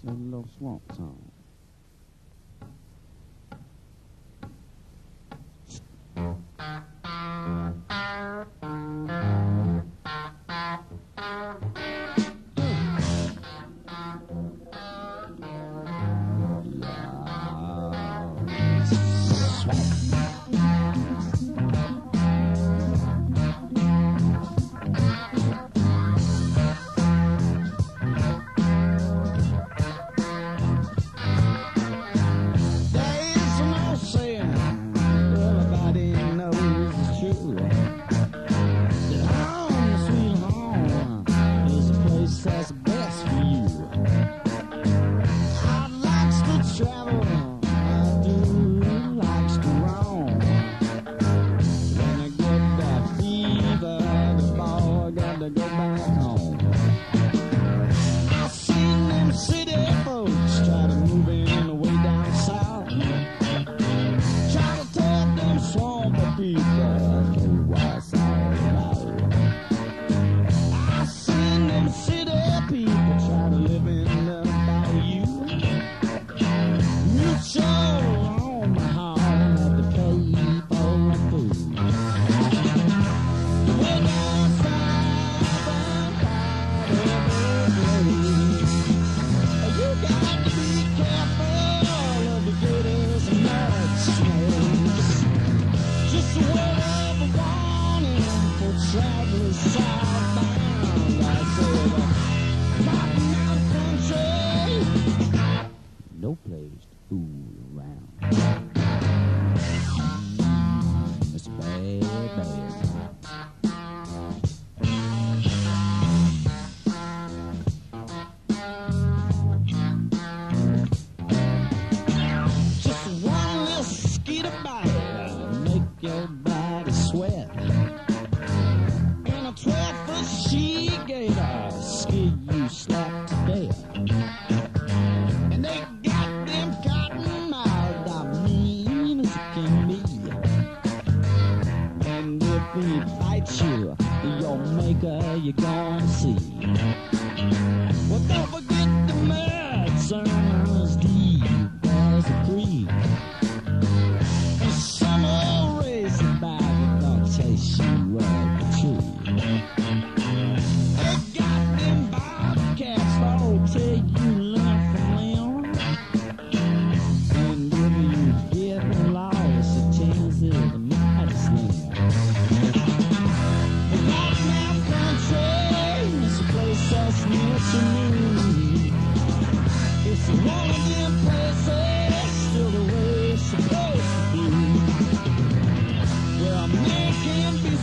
Sing a little swamp song. Swamp. no place to fool around. you gonna see? Well, don't forget the mad signs deep as Boys creek.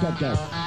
Fuck that.